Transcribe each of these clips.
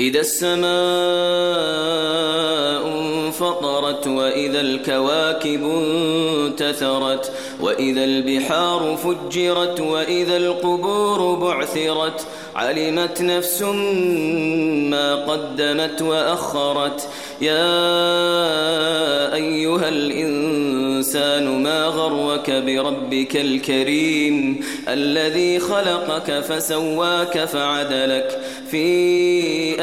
إذا السماء فطرت وإذا الكواكب انتثرت وإذا البحار فجرت وإذا القبور بعثرت علمت نفس ما قدمت وأخرت يا أيها الإنسان ما غرك بربك الكريم الذي خلقك فسواك فعدلك في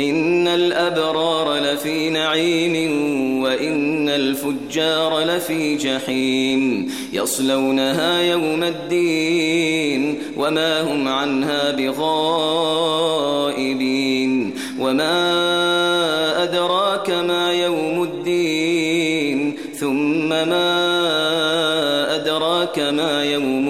إن الأبرار لفي نعيم وإن الفجار لفي جحيم يصلونها يوم الدين وما هم عنها بغائبين وما أدراك ما يوم الدين ثم ما أدراك ما يوم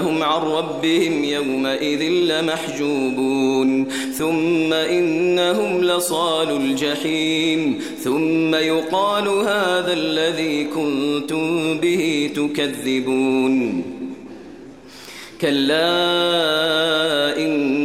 فهم عن ربهم يومئذ لمحجوبون ثم إنهم لصالوا الجحيم ثم يقال هذا الذي كنتم به تكذبون كلا إن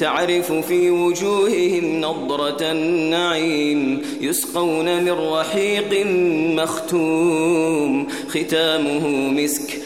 تعرف في وجوههم نظرة النعيم يسقون من رحيق مختوم ختامه مسك